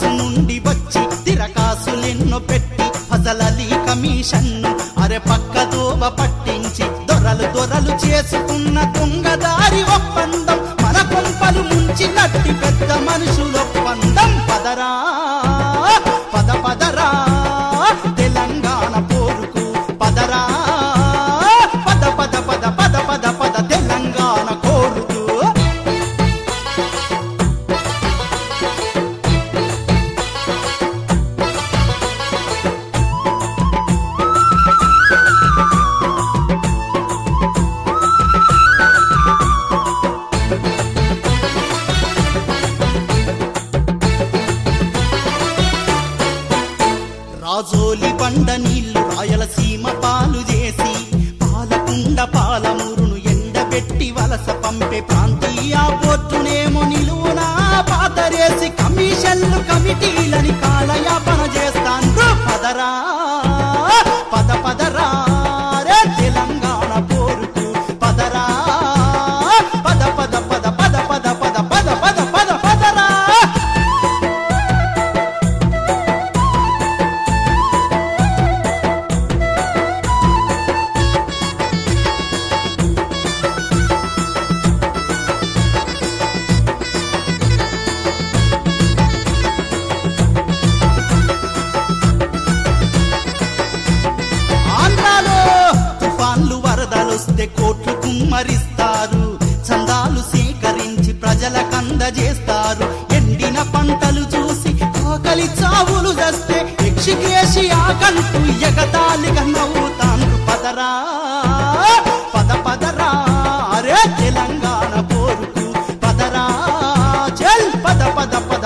మద్రాసు నుండి వచ్చి తిరకాసులెన్నో పెట్టి ఫజలలి కమిషన్ను అరే పక్క దోవ పట్టించి దొరలు దొరలు చేసుకున్న తుంగదారి ఒప్పందం మన కొంపలు ముంచినట్టి పెద్ద మనుషుల ఒప్పందం పదరా. బండ నీళ్ళు రాయలసీమ పాలు చేసి పాలకుండ పాలమూరును ఎండబెట్టి వలస పంపే ప్రాంతీయ పోర్టునేమో నిలువునా పాతరేసి కమిషన్లు కమిటీల కోట్లు కుమ్మరిస్తారు. చందాలు సేకరించి ప్రజలకందజేస్తారు. ఎండిన పంటలు చూసి ఆకలి చావులు దస్తే యక్షికేసి ఆకంటూ ఎగతాళిగా నవ్వుతాను పదరా పద పదరా అరే తెలంగాణ పోరుకు పదరా చెల్ పద పద పద పద.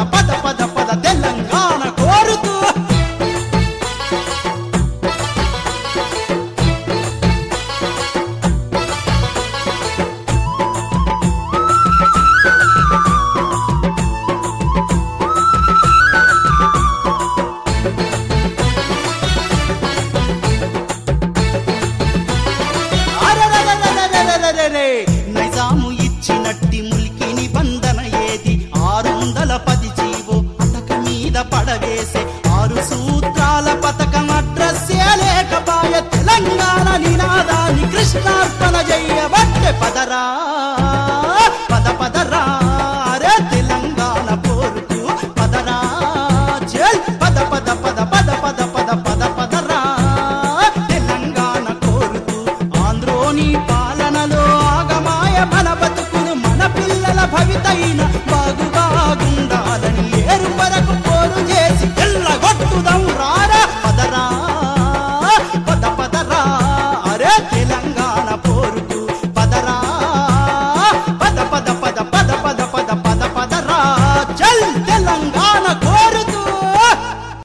ఇచ్చినట్టి ములికి నిబంధన ఏది? ఆరు వందల పది జీవో అతక మీద పడవేసే ఆరు సూత్రాల పథకం అడ్రస్సే లేకపాయ తెలంగాణ నినాదాన్ని కృష్ణార్పణ చెయ్యబట్టే పదరా.